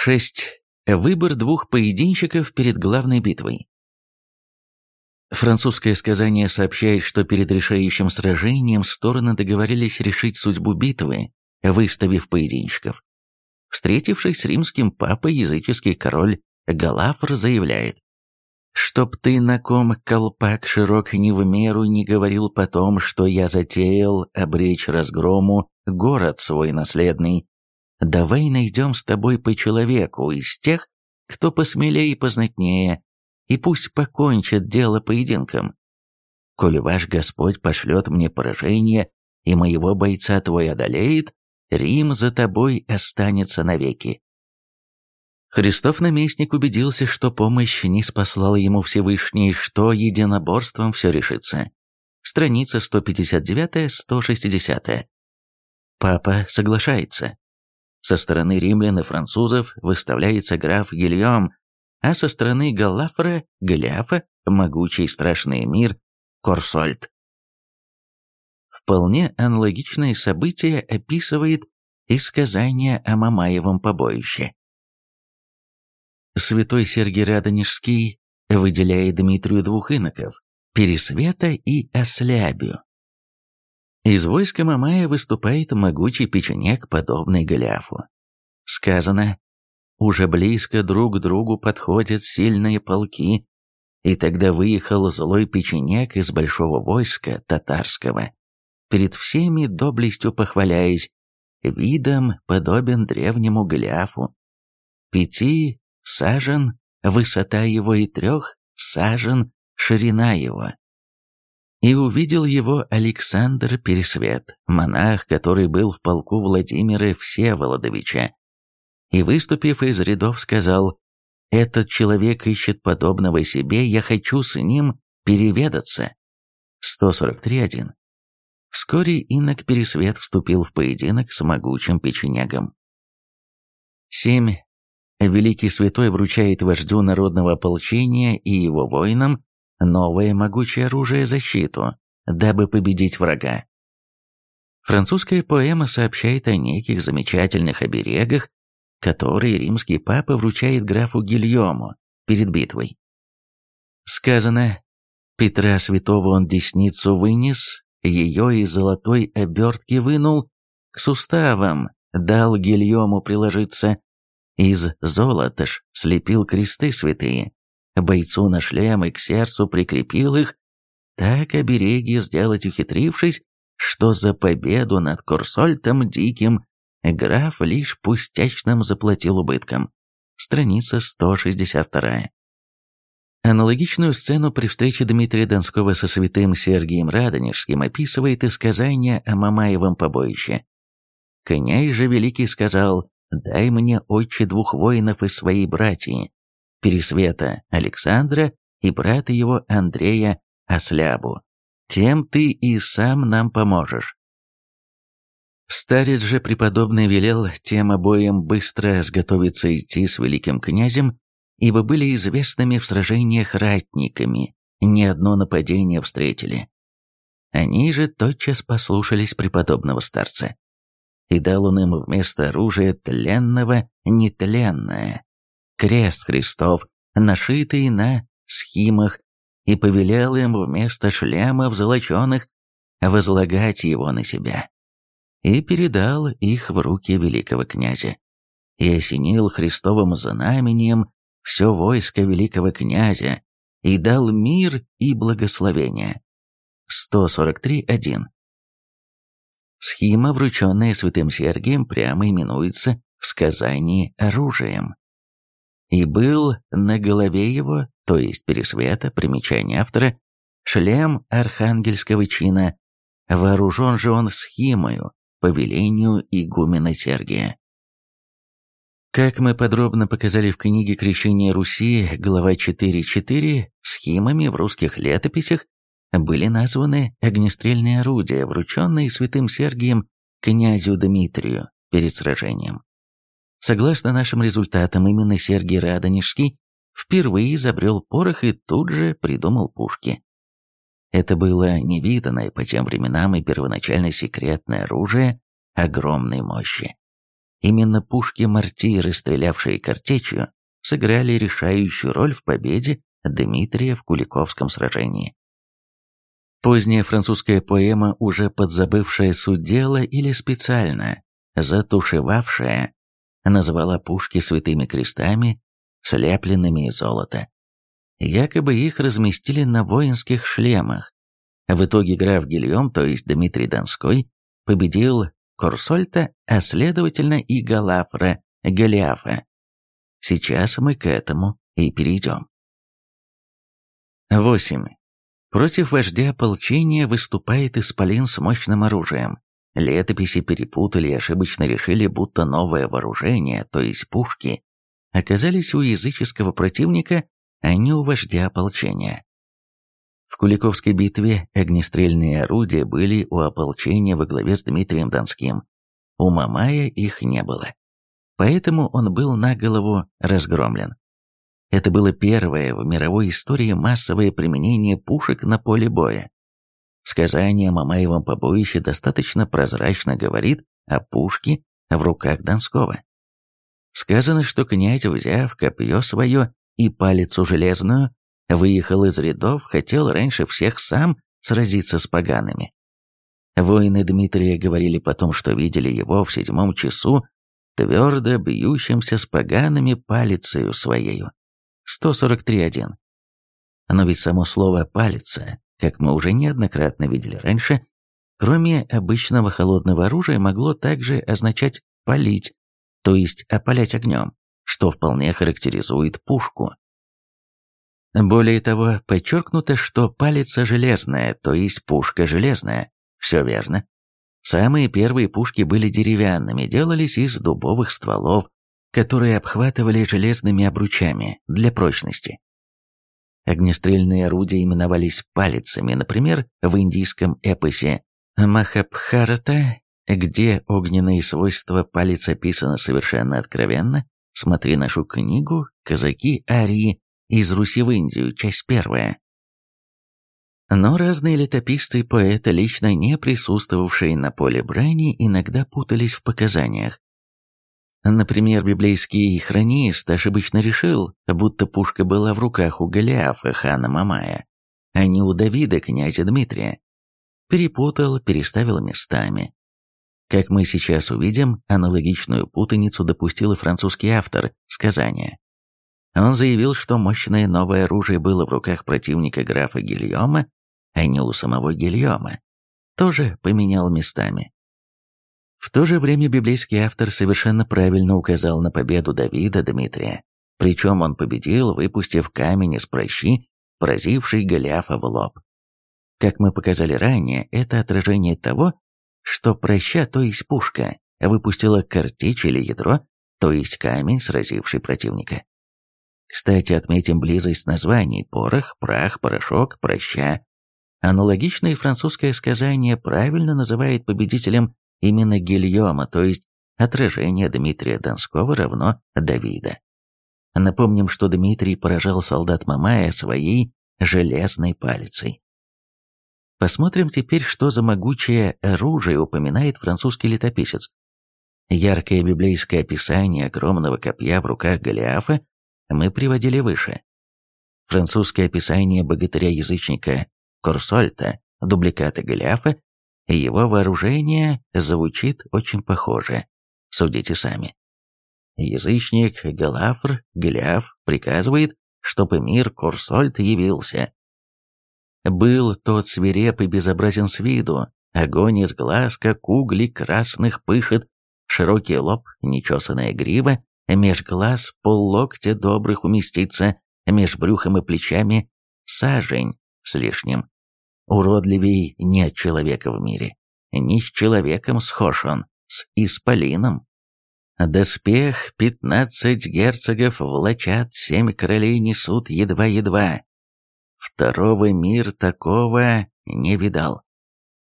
6. Выбор двух поединщиков перед главной битвой. Французское сказание сообщает, что перед решающим сражением стороны договорились решить судьбу битвы, выставив поединщиков. Встретившись с римским папой, языческий король Галафр заявляет, «Чтоб ты на ком колпак широк не в меру не говорил потом, что я затеял обречь разгрому город свой наследный, давай найдем с тобой по человеку из тех, кто посмелее и познатнее, и пусть покончит дело поединком. Коли ваш Господь пошлет мне поражение, и моего бойца твой одолеет, Рим за тобой останется навеки. Христов наместник убедился, что помощь не спаслал ему Всевышний, что единоборством все решится. Страница 159-160. Папа соглашается. Со стороны римлян и французов выставляется граф Гильем, а со стороны Галафра, Голиафа, могучий страшный мир, Корсольд. Вполне аналогичное событие описывает и сказание о Мамаевом побоище. Святой Сергий Радонежский выделяет Дмитрию двух иноков – Пересвета и Ослябию. Из войска Мамая выступает могучий печенек, подобный Голиафу. Сказано, уже близко друг к другу подходят сильные полки, и тогда выехал злой печенек из большого войска татарского, перед всеми доблестью похваляясь, видом подобен древнему Голиафу. Пяти сажен высота его и трех сажен ширина его. И увидел его Александр Пересвет, монах, который был в полку Владимира Всеволодовича, и, выступив из рядов, сказал, «Этот человек ищет подобного себе, я хочу с ним переведаться». 143.1. Вскоре инок Пересвет вступил в поединок с могучим печенегом. 7. Великий Святой вручает вождю народного ополчения и его воинам новое могучее оружие защиту, дабы победить врага. Французская поэма сообщает о неких замечательных оберегах, которые римский папа вручает графу Гильому перед битвой. Сказано, Петра Святого он десницу вынес, ее из золотой обертки вынул, к суставам дал Гильому приложиться, из золота ж слепил кресты святые, бойцу на шлем и к сердцу прикрепил их, так обереги сделать ухитрившись, что за победу над Курсольтом Диким граф лишь пустячным заплатил убытком. Страница 162. Аналогичную сцену при встрече Дмитрия Донского со святым Сергием Радонежским описывает и сказание о Мамаевом побоище. «Князь же Великий сказал, дай мне отче двух воинов из своей братьи, Пересвета Александра и брата его Андрея Ослябу. Тем ты и сам нам поможешь. Старец же преподобный велел тем обоим быстро сготовиться идти с великим князем, ибо были известными в сражениях ратниками, ни одно нападение встретили. Они же тотчас послушались преподобного старца. И дал он им вместо оружия тленного нетленное, крест Христов, нашитый на схимах, и повелел им вместо шлемов золоченых возлагать его на себя и передал их в руки великого князя, и осенил Христовым знамением все войско великого князя, и дал мир и благословение. 143.1 Схема, врученная святым Сергием, прямо именуется в сказании оружием. И был на голове его, то есть Пересвета, примечание автора, шлем архангельского чина, вооружен же он схимою, по велению игумена Сергия. Как мы подробно показали в книге «Крещение Руси», глава 4.4, схемами в русских летописях были названы огнестрельные орудия, врученные святым Сергием князю Дмитрию перед сражением. Согласно нашим результатам, именно Сергий Радонежский впервые изобрел порох и тут же придумал пушки. Это было невиданное по тем временам и первоначально секретное оружие огромной мощи. Именно пушки-мортиры, стрелявшие картечью, сыграли решающую роль в победе Дмитрия в Куликовском сражении. Поздняя французская поэма, уже подзабывшая суть дела или специально затушевавшая, называла пушки святыми крестами, слепленными из золота. Якобы их разместили на воинских шлемах. В итоге граф Гильем, то есть Дмитрий Донской, победил Корсольта, а следовательно и Галафра, Голиафа. Сейчас мы к этому и перейдем. 8. Против вождя ополчения выступает Исполин с мощным оружием. Летописи перепутали и ошибочно решили, будто новое вооружение, то есть пушки, оказались у языческого противника, а не у вождя ополчения. В Куликовской битве огнестрельные орудия были у ополчения во главе с Дмитрием Донским. У Мамая их не было. Поэтому он был на голову разгромлен. Это было первое в мировой истории массовое применение пушек на поле боя. Сказание о Мамаевом побоище достаточно прозрачно говорит о пушке в руках Донского. Сказано, что князь, взяв копье свое и палицу железную, выехал из рядов, хотел раньше всех сам сразиться с погаными. Воины Дмитрия говорили потом, что видели его в седьмом часу, твердо бьющимся с погаными палицею своею. 143.1. Но ведь само слово «палица» как мы уже неоднократно видели раньше, кроме обычного холодного оружия могло также означать «палить», то есть опалять огнем, что вполне характеризует пушку. Более того, подчеркнуто, что палица железная, то есть пушка железная. Все верно. Самые первые пушки были деревянными, делались из дубовых стволов, которые обхватывали железными обручами для прочности. Огнестрельные орудия именовались палицами, например, в индийском эпосе Махабхарата, где огненные свойства палец описаны совершенно откровенно, смотри нашу книгу «Казаки Арии из Руси в Индию», часть первая. Но разные летописцы и поэты, лично не присутствовавшие на поле брани, иногда путались в показаниях. Например, библейский хронист ошибочно решил, будто пушка была в руках у Голиафа, хана Мамая, а не у Давида, князя Дмитрия. Перепутал, переставил местами. Как мы сейчас увидим, аналогичную путаницу допустил и французский автор сказания. Он заявил, что мощное новое оружие было в руках противника графа Гильома, а не у самого Гильома. Тоже поменял местами. В то же время библейский автор совершенно правильно указал на победу Давида Дмитрия. Причем он победил, выпустив камень из прощи, поразивший Голиафа в лоб. Как мы показали ранее, это отражение того, что проща, то есть пушка, выпустила картечь или ядро, то есть камень, сразивший противника. Кстати, отметим близость названий «порох», «прах», «порошок», «проща». Аналогичное французское сказание правильно называет победителем именно Гильома, то есть отражение Дмитрия Донского равно Давида. Напомним, что Дмитрий поражал солдат Мамая своей железной палицей. Посмотрим теперь, что за могучее оружие упоминает французский летописец. Яркое библейское описание огромного копья в руках Голиафа мы приводили выше. Французское описание богатыря-язычника Корсольта, дубликата Голиафа, его вооружение звучит очень похоже. Судите сами. Язычник Галафр, Голиаф, приказывает, чтобы мир Корсольт явился. Был тот свиреп и безобразен с виду, огонь из глаз, как угли красных пышет, широкий лоб, нечесанная грива, меж глаз поллоктя добрых уместится, меж брюхом и плечами сажень с лишним. Уродливей нет человека в мире. Не с человеком схож он, с исполином. Доспех пятнадцать герцогов влачат, семь королей несут едва-едва. Второго мир такого не видал.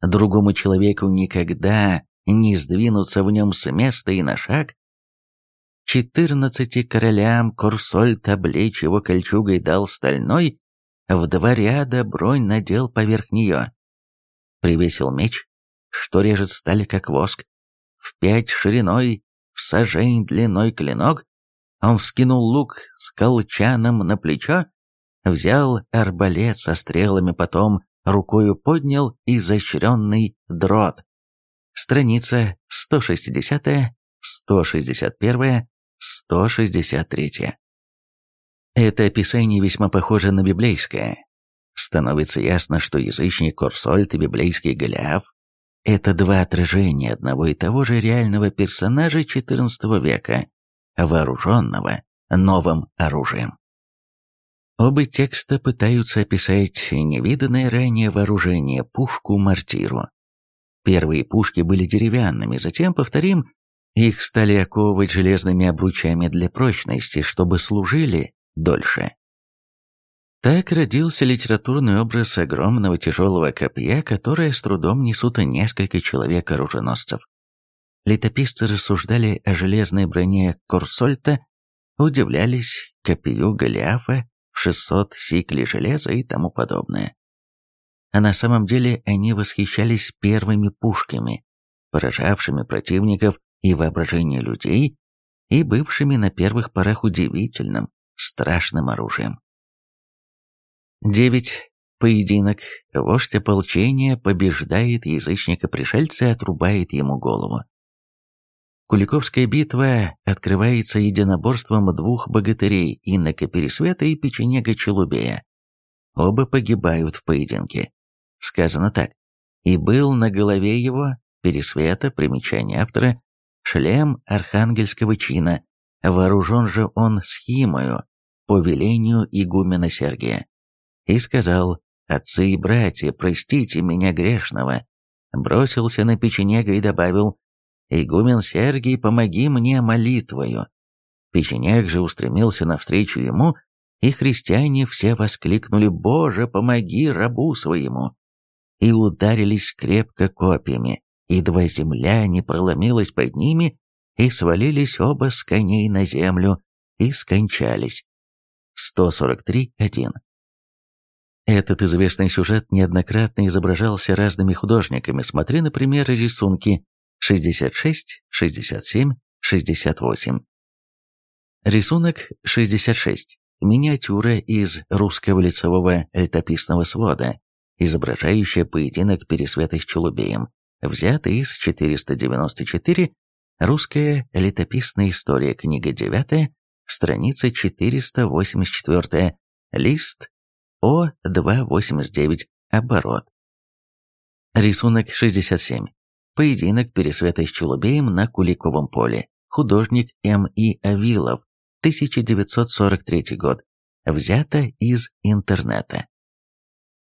Другому человеку никогда не сдвинуться в нем с места и на шаг. Четырнадцати королям Курсоль табличь его кольчугой дал стальной, в два ряда бронь надел поверх нее. Привесил меч, что режет сталь как воск, в пять шириной, в сажень длиной клинок, он вскинул лук с колчаном на плечо, взял арбалет со стрелами, потом рукою поднял изощренный дрот. Страница 160, 161, 163. Это описание весьма похоже на библейское. Становится ясно, что язычник Корсольт и библейский Голиаф – это два отражения одного и того же реального персонажа XIV века, вооруженного новым оружием. Оба текста пытаются описать невиданное ранее вооружение, пушку-мортиру. Первые пушки были деревянными, затем, повторим, их стали оковывать железными обручами для прочности, чтобы служили дольше. Так родился литературный образ огромного тяжелого копья, которое с трудом несут несколько человек-оруженосцев. Летописцы рассуждали о железной броне Корсольта, удивлялись копью Голиафа в 600 сиклей железа и тому подобное. А на самом деле они восхищались первыми пушками, поражавшими противников и воображение людей, и бывшими на первых порах удивительным, страшным оружием. 9. Поединок. Вождь ополчения побеждает язычника-пришельца и отрубает ему голову. Куликовская битва открывается единоборством двух богатырей Иннока Пересвета и Печенега Челубея. Оба погибают в поединке. Сказано так. «И был на голове его, Пересвета, примечание автора, шлем архангельского чина, вооружен же он схимою, по велению игумена Сергия. И сказал, «Отцы и братья, простите меня грешного». Бросился на печенега и добавил, «Игумен Сергий, помоги мне молитвою». Печенег же устремился навстречу ему, и христиане все воскликнули «Боже, помоги рабу своему!» и ударились крепко копьями, едва земля не проломилась под ними, и свалились оба с коней на землю и скончались. 143.1 Этот известный сюжет неоднократно изображался разными художниками. Смотри, например, рисунки 66, 67, 68. Рисунок 66. Миниатюра из русского лицевого летописного свода, изображающая поединок Пересвета с Челубеем, взята из 494 Русская летописная история, книга 9, страница 484, лист О289, оборот. Рисунок 67. Поединок Пересвета с Челубеем на Куликовом поле. Художник М.И. Авилов, 1943 год. Взято из интернета.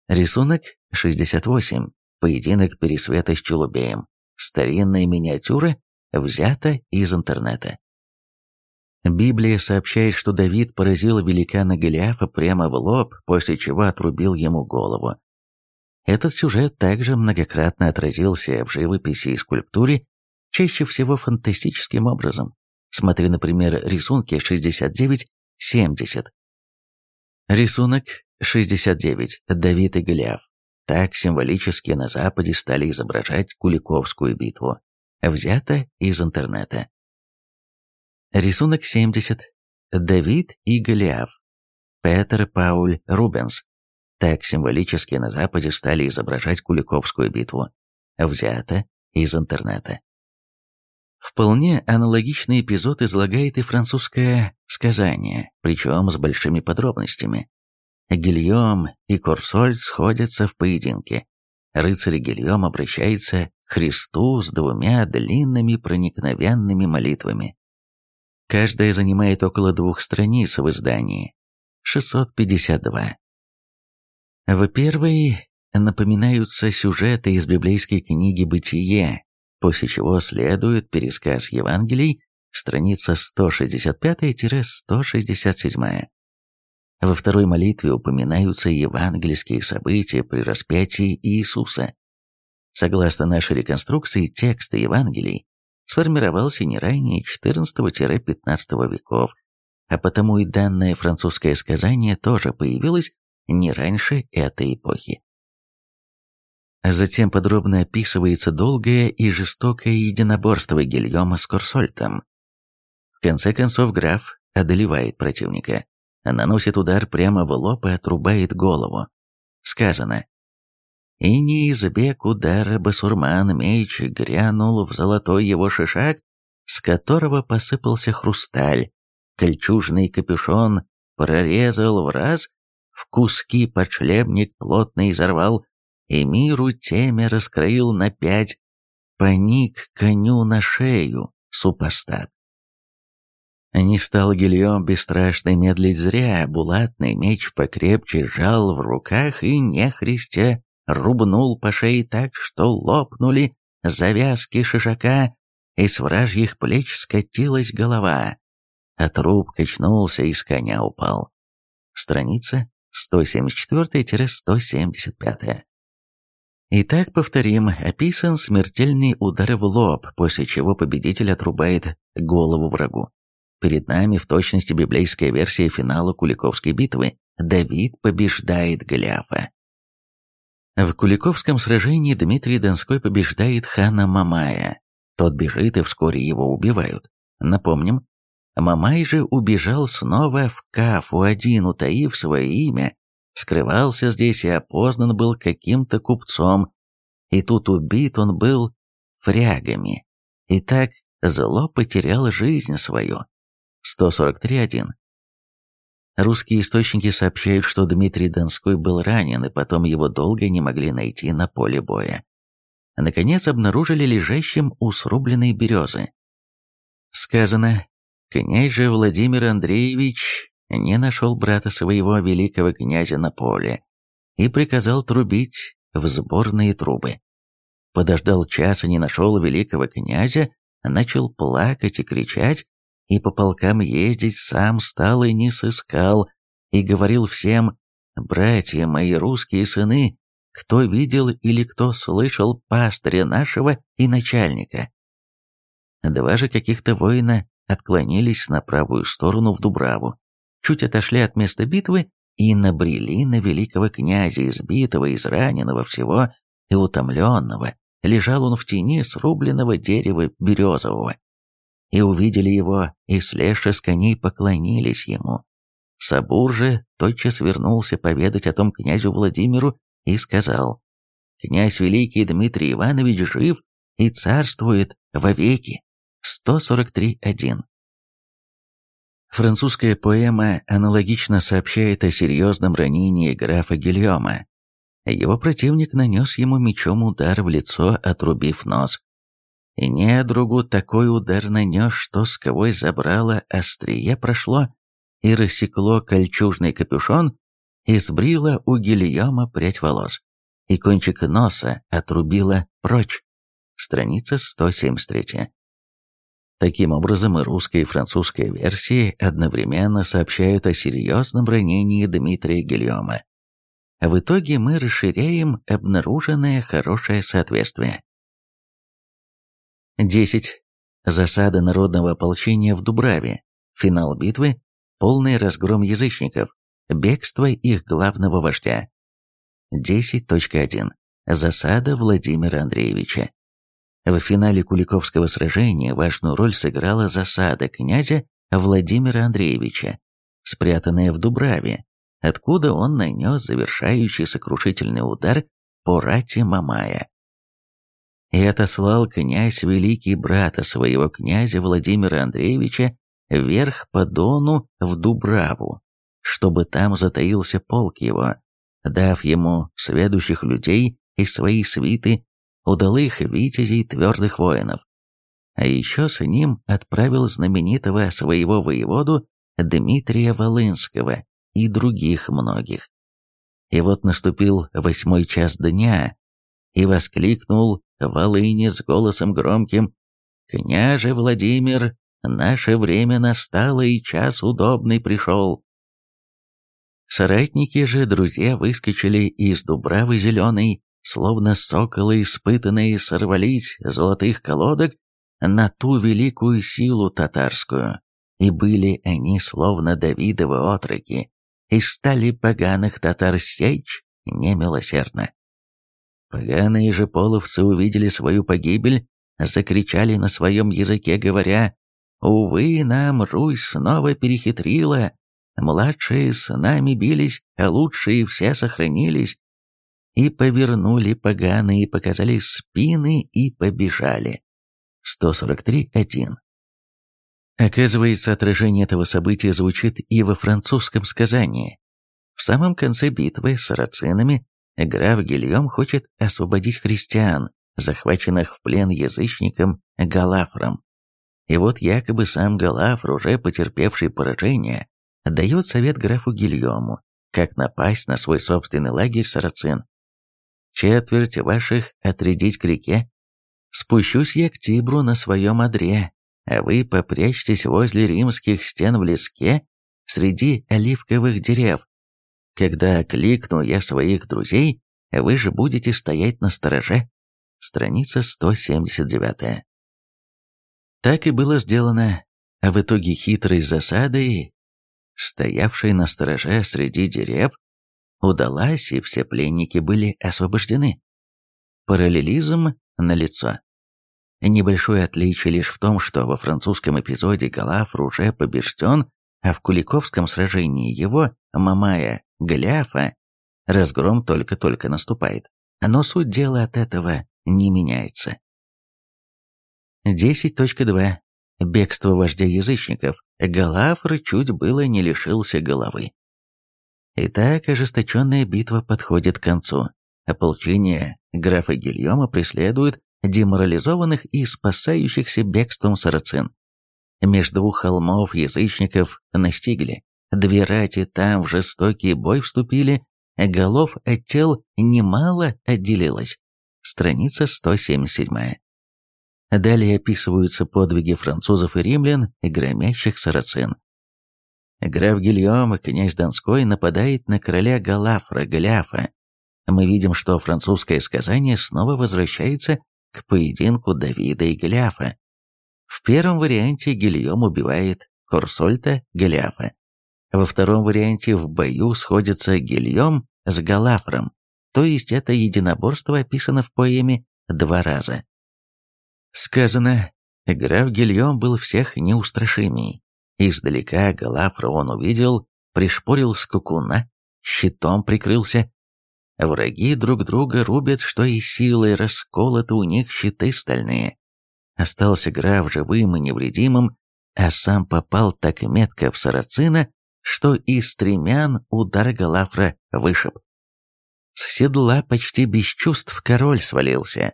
Рисунок 68. Поединок Пересвета с Челубеем. Старинная миниатюра, взята из интернета. Библия сообщает, что Давид поразил великана Голиафа прямо в лоб, после чего отрубил ему голову. Этот сюжет также многократно отразился в живописи и скульптуре, чаще всего фантастическим образом. Смотри, например, рисунки 69-70. Рисунок 69. Давид и Голиаф. Так символически на Западе стали изображать Куликовскую битву. Взято из интернета. Рисунок 70. Давид и Голиаф. Петер Пауль Рубенс. Так символически на Западе стали изображать Куликовскую битву. Взято из интернета. Вполне аналогичный эпизод излагает и французское сказание, причем с большими подробностями. Гильем и Курсольд сходятся в поединке. Рыцарь Гильем обращается к Христу с двумя длинными проникновенными молитвами. Каждая занимает около двух страниц в издании. 652. В первой напоминаются сюжеты из библейской книги «Бытие», после чего следует пересказ Евангелий, страница 165-167. Во второй молитве упоминаются евангельские события при распятии Иисуса. Согласно нашей реконструкции, текст Евангелий сформировался не ранее XIV-XV веков, а потому и данное французское сказание тоже появилось не раньше этой эпохи. Затем подробно описывается долгое и жестокое единоборство Гильома с Корсольтом, В конце концов граф одолевает противника, наносит удар прямо в лоб и отрубает голову. Сказано «И не избег удара басурман меч грянул в золотой его шишак, с которого посыпался хрусталь, кольчужный капюшон прорезал в раз, в куски подшлемник плотно изорвал, и миру теме раскроил на пять, поник коню на шею супостат. Не стал Гильем бесстрашный медлить зря, булатный меч покрепче сжал в руках и, нехристя, рубнул по шее так, что лопнули завязки шишака, и с вражьих плеч скатилась голова, а труп качнулся и с коня упал. Страница 174-175. Итак, повторим, описан смертельный удар в лоб, после чего победитель отрубает голову врагу. Перед нами в точности библейская версия финала Куликовской битвы. Давид побеждает Голиафа. В Куликовском сражении Дмитрий Донской побеждает хана Мамая. Тот бежит и вскоре его убивают. Напомним, Мамай же убежал снова в Кафу один, утаив свое имя, скрывался здесь и опознан был каким-то купцом, и тут убит он был фрягами. И так зло потерял жизнь свою. 143.1. Русские источники сообщают, что Дмитрий Донской был ранен, и потом его долго не могли найти на поле боя. Наконец обнаружили лежащим у срубленной березы. Сказано, князь же Владимир Андреевич не нашел брата своего великого князя на поле и приказал трубить в сборные трубы. Подождал час и не нашел великого князя, начал плакать и кричать, и по полкам ездить сам стал и не сыскал, и говорил всем, «Братья мои русские сыны, кто видел или кто слышал пастыря нашего и начальника?» Два же каких-то воина отклонились на правую сторону в Дубраву, чуть отошли от места битвы и набрели на великого князя, избитого, израненного всего и утомленного. Лежал он в тени срубленного дерева березового. И увидели его, и слезши с коней поклонились ему. Сабур же тотчас вернулся поведать о том князю Владимиру и сказал, «Князь Великий Дмитрий Иванович жив и царствует вовеки». 143.1 Французская поэма аналогично сообщает о серьезном ранении графа Гильома. Его противник нанес ему мечом удар в лицо, отрубив нос. И недругу такой удар нанес, что сквозь забрало острие прошло и рассекло кольчужный капюшон и сбрило у Гильома прядь волос, и кончик носа отрубило прочь. Страница 173. Таким образом, и русская, и французская версии одновременно сообщают о серьезном ранении Дмитрия Гильома. В итоге мы расширяем обнаруженное хорошее соответствие. 10. Засада народного ополчения в Дубраве. Финал битвы. Полный разгром язычников. Бегство их главного вождя. 10.1. Засада Владимира Андреевича. В финале Куликовского сражения важную роль сыграла засада князя Владимира Андреевича, спрятанная в Дубраве, откуда он нанес завершающий сокрушительный удар по рате Мамая. И отослал князь великий брата своего князя Владимира Андреевича вверх по Дону в Дубраву, чтобы там затаился полк его, дав ему сведущих людей из своей свиты удалых витязей твердых воинов. А еще с ним отправил знаменитого своего воеводу Дмитрия Волынского и других многих. И вот наступил восьмой час дня, и воскликнул Волыни с голосом громким «Княже Владимир, наше время настало, и час удобный пришел». Соратники же, друзья, выскочили из Дубравы Зеленой, словно соколы испытанные сорвались золотых колодок на ту великую силу татарскую, и были они словно Давидовы отроки, и стали поганых татар сечь немилосердно. Поганые же половцы увидели свою погибель, закричали на своем языке, говоря Увы, нам Русь снова перехитрила. Младшие с нами бились, а лучшие все сохранились. И повернули поганые, показали спины и побежали. 143.1 Оказывается, отражение этого события звучит и во французском сказании. В самом конце битвы с сарацинами граф Гильем хочет освободить христиан, захваченных в плен язычником Галафром. И вот якобы сам Галафр, уже потерпевший поражение, дает совет графу Гильому, как напасть на свой собственный лагерь сарацин. Четверть ваших отрядить к реке. Спущусь я к Тибру на своем одре, а вы попрячьтесь возле римских стен в леске среди оливковых дерев. Когда кликну я своих друзей, вы же будете стоять на стороже. Страница 179. Так и было сделано, а в итоге хитрой засадой, стоявшей на стороже среди дерев, удалась, и все пленники были освобождены. Параллелизм налицо. Небольшое отличие лишь в том, что во французском эпизоде Галафр уже побежден, а в Куликовском сражении его, Мамая, Голиафа, разгром только-только наступает. Но суть дела от этого не меняется. 10.2. Бегство вождя язычников. Галафр чуть было не лишился головы. Итак, ожесточенная битва подходит к концу. Ополчение графа Гильома преследует деморализованных и спасающихся бегством сарацин. Между двух холмов язычников настигли. Две рати там в жестокий бой вступили, голов от тел немало отделилось. Страница 177. Далее описываются подвиги французов и римлян, громящих сарацин. Граф Гильом, князь Донской, нападает на короля Галафра, Голиафа. Мы видим, что французское сказание снова возвращается к поединку Давида и Голиафа. В первом варианте Гильом убивает Корсольта Голиафа. Во втором варианте в бою сходятся Гильом с Галафром, то есть это единоборство описано в поэме два раза. Сказано, граф Гильом был всех неустрашимей. Издалека Галафра он увидел, пришпорил скукуна, щитом прикрылся, Враги друг друга рубят, что и силой расколоты у них щиты стальные. Остался граф живым и невредимым, а сам попал так метко в сарацина, что и стремян удар Галафра вышиб. С седла почти без чувств король свалился.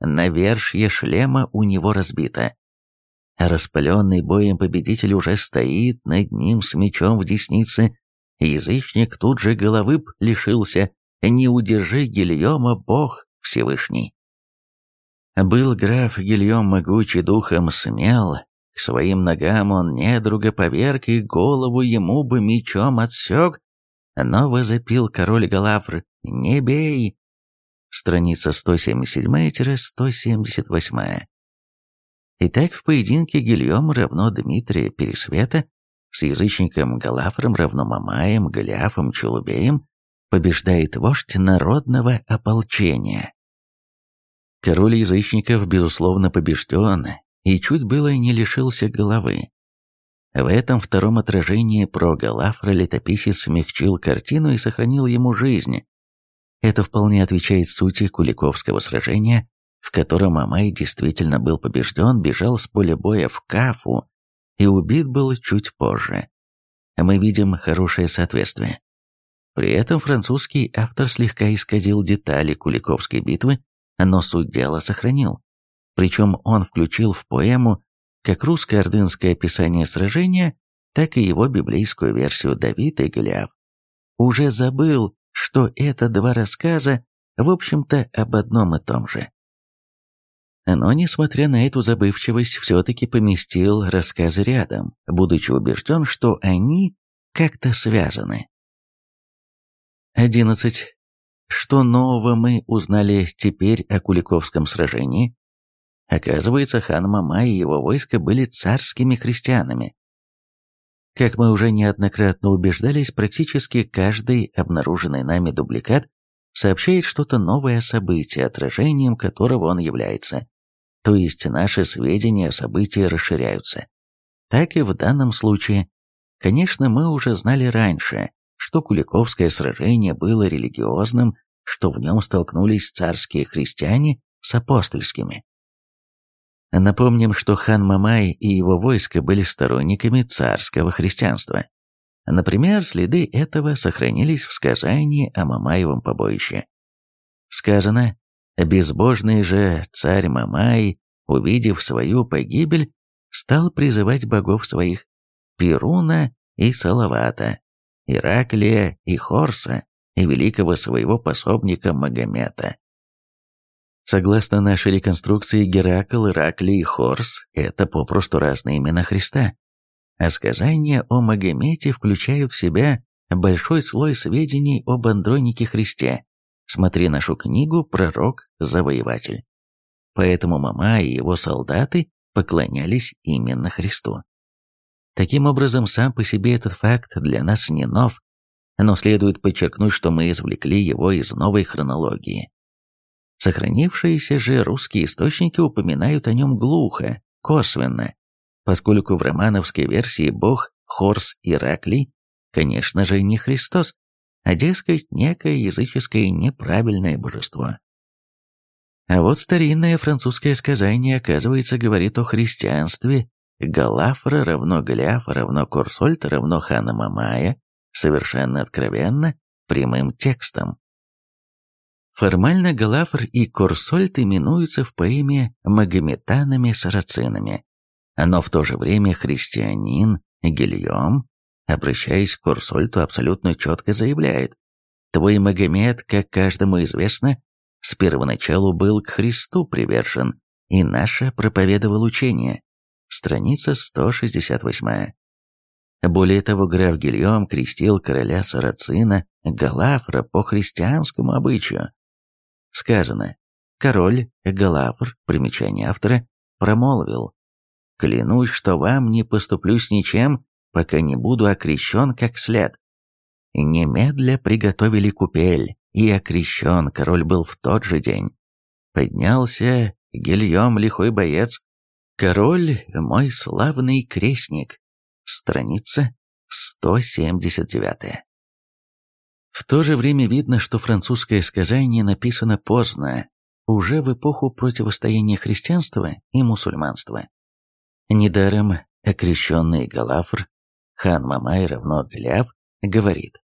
Навершье шлема у него разбито. Распаленный боем победитель уже стоит над ним с мечом в деснице. Язычник тут же головы лишился, не удержи Гильома Бог Всевышний. Был граф Гильом могучий духом смел, к своим ногам он недруга поверг и голову ему бы мечом отсек, но возопил король Галафр «Не бей!» Страница 177-178. Итак, в поединке Гильом равно Дмитрия Пересвета с язычником Галафром равно Мамаем, Голиафом, Челубеем побеждает вождь народного ополчения. Король язычников, безусловно, побежден и чуть было не лишился головы. В этом втором отражении про Галафра летописец смягчил картину и сохранил ему жизнь. Это вполне отвечает сути Куликовского сражения, в котором Мамай действительно был побежден, бежал с поля боя в Кафу и убит был чуть позже. Мы видим хорошее соответствие. При этом французский автор слегка исказил детали Куликовской битвы, но суть дела сохранил. Причем он включил в поэму как русско-ордынское описание сражения, так и его библейскую версию Давид и Голиаф. Уже забыл, что это два рассказа, в общем-то, об одном и том же. Но, несмотря на эту забывчивость, все-таки поместил рассказы рядом, будучи убежден, что они как-то связаны. 11. Что нового мы узнали теперь о Куликовском сражении? Оказывается, хан Мамай и его войско были царскими христианами. Как мы уже неоднократно убеждались, практически каждый обнаруженный нами дубликат сообщает что-то новое о событии, отражением которого он является. То есть наши сведения о событии расширяются. так и в данном случае. Конечно, мы уже знали раньше, что Куликовское сражение было религиозным, что в нем столкнулись царские христиане с апостольскими. Напомним, что хан Мамай и его войско были сторонниками царского христианства. Например, следы этого сохранились в сказании о Мамаевом побоище. Сказано, безбожный же царь Мамай, увидев свою погибель, стал призывать богов своих, Перуна и Салавата, Ираклия и Хорса, и великого своего пособника Магомета. Согласно нашей реконструкции, Геракл, Ираклий и Хорс – это попросту разные имена Христа. А сказания о Магомете включают в себя большой слой сведений об Андронике Христе. Смотри нашу книгу «Пророк-завоеватель». Поэтому Мама и его солдаты поклонялись именно Христу. Таким образом, сам по себе этот факт для нас не нов, но следует подчеркнуть, что мы извлекли его из новой хронологии. Сохранившиеся же русские источники упоминают о нем глухо, косвенно, поскольку в романовской версии бог Хорс Ираклий, конечно же, не Христос, а, дескать, некое языческое неправильное божество. А вот старинное французское сказание, оказывается, говорит о христианстве Галафра равно Голиафа равно Корсольта равно Хана Мамая, совершенно откровенно, прямым текстом. Формально Галафр и Корсольт именуются в поэме магометанами-сарацинами, но в то же время христианин Гильем, обращаясь к Корсольту, абсолютно четко заявляет, «Твой Магомед, как каждому известно, с первоначалу был к Христу привержен, и наше проповедовал учение». Страница 168. Более того, граф Гильем крестил короля Сарацина Галафра по христианскому обычаю. Сказано, король Галафр, примечание автора, промолвил, «Клянусь, что вам не поступлюсь ничем, пока не буду окрещен как след». Немедля приготовили купель, и окрещен король был в тот же день. Поднялся Гильем, лихой боец, король мой славный крестник, Страница 179. В то же время видно, что французское сказание написано поздно, уже в эпоху противостояния христианства и мусульманства. Недаром окрещенный Галафр, хан Мамай равно Гляв, говорит,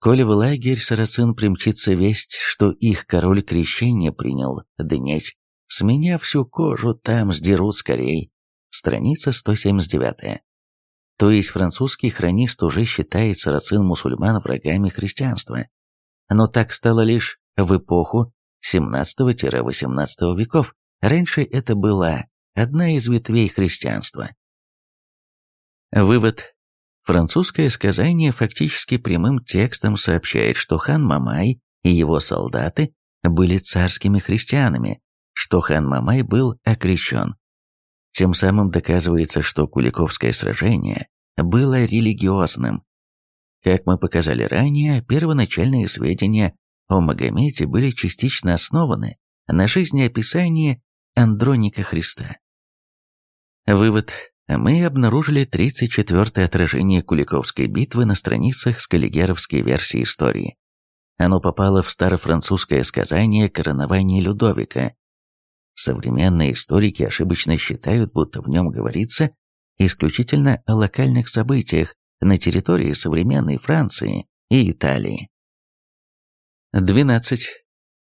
«Коли в лагерь сарацин примчится весть, что их король крещение принял днеть, с меня всю кожу там сдерут скорей». Страница 179. То есть французский хронист уже считает сарацин мусульман врагами христианства. Но так стало лишь в эпоху 17-18 веков. Раньше это была одна из ветвей христианства. Вывод. Французское сказание фактически прямым текстом сообщает, что хан Мамай и его солдаты были царскими христианами, что хан Мамай был окрещен. Тем самым доказывается, что Куликовское сражение было религиозным. Как мы показали ранее, первоначальные сведения о Магомете были частично основаны на жизнеописании Андроника Христа. Вывод. Мы обнаружили 34-е отражение Куликовской битвы на страницах скаллигеровской версии истории. Оно попало в старофранцузское сказание «Коронование Людовика», Современные историки ошибочно считают, будто в нем говорится исключительно о локальных событиях на территории современной Франции и Италии. 12.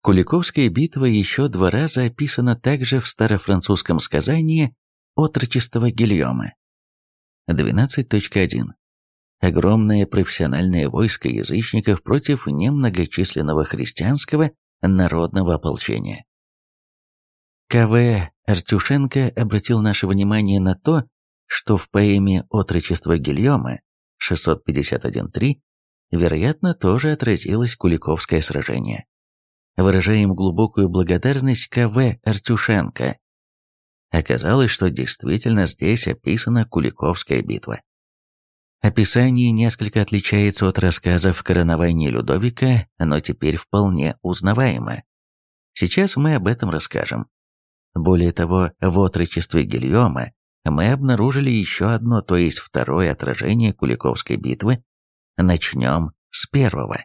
Куликовская битва еще два раза описана также в старофранцузском сказании «Отрочество Гильома». 12.1. Огромное профессиональное войско язычников против немногочисленного христианского народного ополчения. К.В. Артюшенко обратил наше внимание на то, что в поэме «Отрочество Гильома» 651.3 вероятно тоже отразилось Куликовское сражение. Выражаем глубокую благодарность К.В. Артюшенко. Оказалось, что действительно здесь описана Куликовская битва. Описание несколько отличается от рассказов коронования Людовика, но теперь вполне узнаваемо. Сейчас мы об этом расскажем. Более того, в отрочестве Гильома мы обнаружили еще одно, то есть второе отражение Куликовской битвы. Начнем с первого.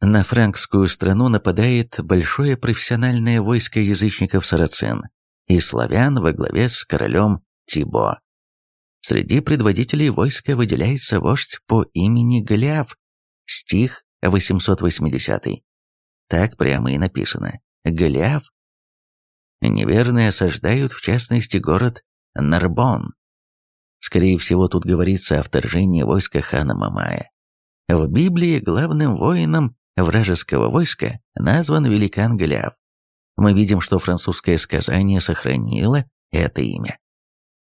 На франкскую страну нападает большое профессиональное войско язычников-сарацин и славян во главе с королем Тибо. Среди предводителей войска выделяется вождь по имени Голиаф, стих 880. Так прямо и написано. Голиаф. Неверные осаждают, в частности, город Нарбон. Скорее всего, тут говорится о вторжении войска хана Мамая. В Библии главным воином вражеского войска назван великан Голиаф. Мы видим, что французское сказание сохранило это имя.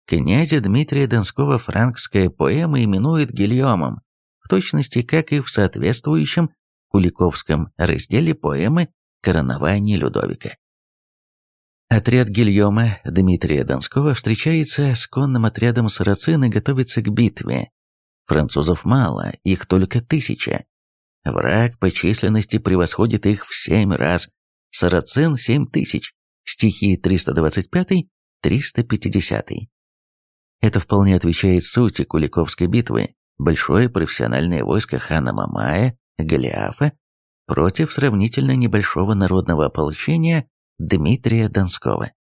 Князя Дмитрия Донского франкская поэма именует Гильомом, в точности как и в соответствующем Куликовском разделе поэмы «Коронование Людовика». Отряд Гильома Дмитрия Донского встречается с конным отрядом сарацин и готовится к битве. Французов мало, их только тысяча. Враг по численности превосходит их в семь раз. Сарацин – семь тысяч. Стихи 325-350. Это вполне отвечает сути Куликовской битвы. Большое профессиональное войско хана Мамая, Голиафа, против сравнительно небольшого народного ополчения Дмитрия Донского.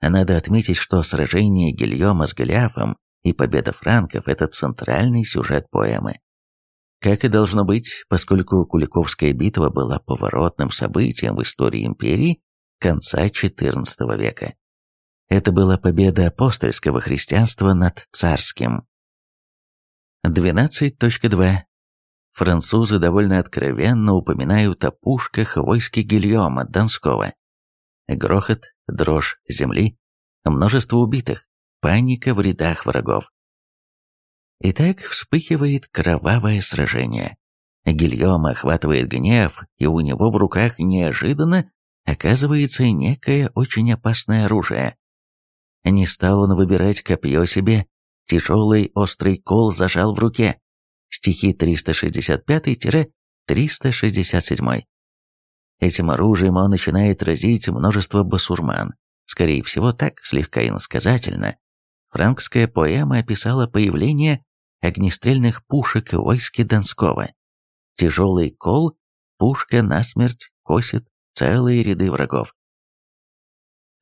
Надо отметить, что сражение Гильома с Голиафом и победа франков – это центральный сюжет поэмы. Как и должно быть, поскольку Куликовская битва была поворотным событием в истории империи конца XIV века. Это была победа апостольского христианства над царским. 12.2. Французы довольно откровенно упоминают о пушках войске Гильома Донского. Грохот, дрожь земли, множество убитых, паника в рядах врагов. Итак, вспыхивает кровавое сражение. Гильома охватывает гнев, и у него в руках неожиданно оказывается некое очень опасное оружие. Не стал он выбирать копье себе, тяжелый острый кол зажал в руке. Стихи 365-367. Этим оружием он начинает разить множество басурман. Скорее всего, так, слегка иносказательно. Франкская поэма описала появление огнестрельных пушек в Донского. Тяжелый кол, пушка насмерть косит целые ряды врагов.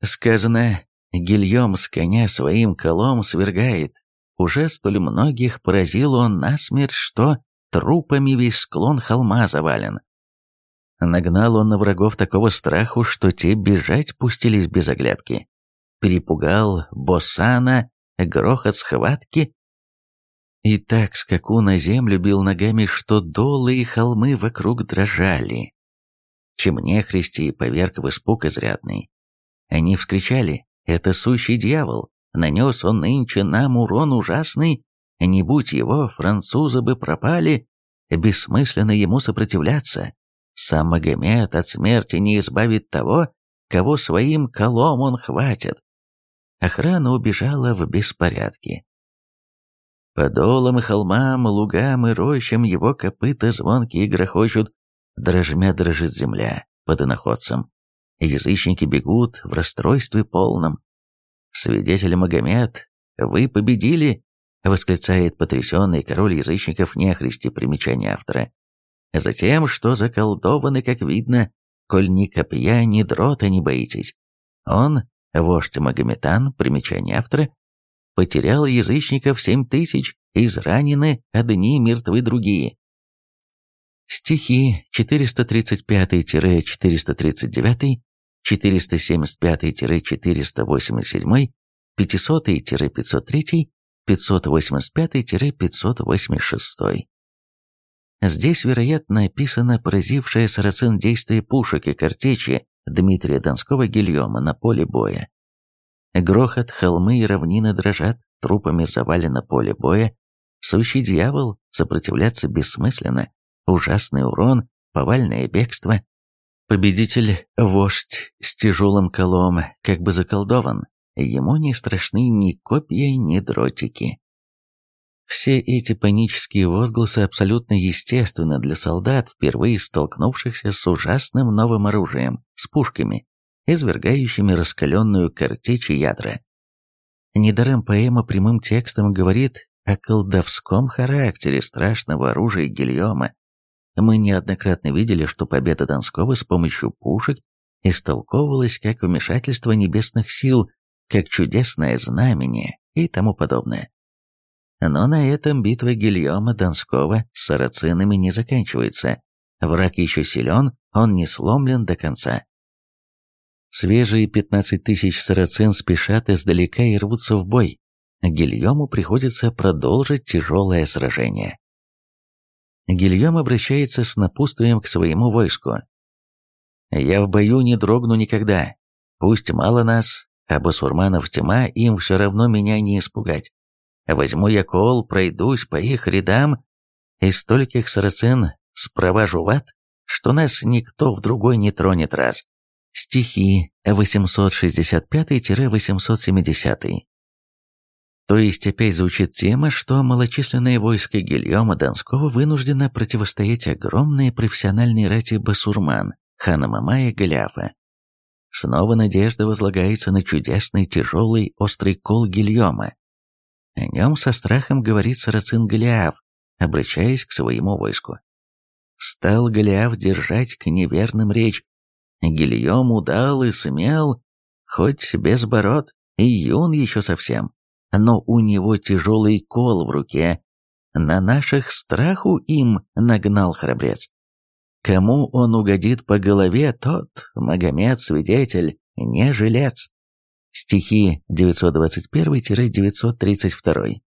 Сказано, Гильем с коня своим колом свергает. Уже столь многих поразил он насмерть, что трупами весь склон холма завален. Нагнал он на врагов такого страху, что те бежать пустились без оглядки. Перепугал Босана, грохот схватки. И так скаку на землю бил ногами, что долы и холмы вокруг дрожали. Чем нехристи и поверг в испуг изрядный. Они вскричали это сущий дьявол. Нанес он нынче нам урон ужасный. Не будь его, французы бы пропали. Бессмысленно ему сопротивляться. Сам Магомед от смерти не избавит того, кого своим колом он хватит. Охрана убежала в беспорядке. По долам и холмам, лугам и рощам его копыта звонкие грохочут, дрожмя дрожит земля под иноходцем. Язычники бегут в расстройстве полном. «Свидетель Магомед, вы победили!» — восклицает потрясенный король язычников нехристи примечание автора. Затем, что заколдованы, как видно, коль ни копья, ни дрота не боитесь. Он, вождь Магометан, примечание автора, потерял язычников семь тысяч, изранены одни, мертвы другие. Стихи 435-439 475-487, 500-503, 585-586. Здесь, вероятно, описано поразившее сарацин действие пушек и картечи Дмитрия Донского Гильома на поле боя. Грохот, холмы и равнины дрожат, трупами завалено поле боя. Сущий дьявол, сопротивляться бессмысленно, ужасный урон, повальное бегство, Победитель, вождь с тяжелым колом, как бы заколдован, ему не страшны ни копья, ни дротики. Все эти панические возгласы абсолютно естественны для солдат, впервые столкнувшихся с ужасным новым оружием, с пушками, извергающими раскаленную картечь ядра. Недаром поэма прямым текстом говорит о колдовском характере страшного оружия Гильома. Мы неоднократно видели, что победа Донского с помощью пушек истолковывалась как вмешательство небесных сил, как чудесное знамение и тому подобное. Но на этом битва Гильома Донского с сарацинами не заканчивается. Враг еще силен, он не сломлен до конца. Свежие 15 тысяч сарацин спешат издалека и рвутся в бой. Гильому приходится продолжить тяжелое сражение. Гильем обращается с напутствием к своему войску. «Я в бою не дрогну никогда. Пусть мало нас, а басурманов тьма, им все равно меня не испугать. Возьму я кол, пройдусь по их рядам, и стольких сарацин спровожу в ад, что нас никто в другой не тронет раз. Стихи 865-870. То есть опять звучит тема, что малочисленное войско Гильома Донского вынуждено противостоять огромной профессиональной рати басурман, хана Мамая Голиафа. Снова надежда возлагается на чудесный тяжелый острый кол Гильома. Нем со страхом говорит сарацин Голиаф, обращаясь к своему войску. Стал Голиаф держать к неверным речь. Гильем удал и смел, хоть без бород, и юн еще совсем, но у него тяжелый кол в руке. На наших страху им нагнал храбрец. Кому он угодит по голове, тот, Магомед, свидетель, не жилец. Стихи 921-932.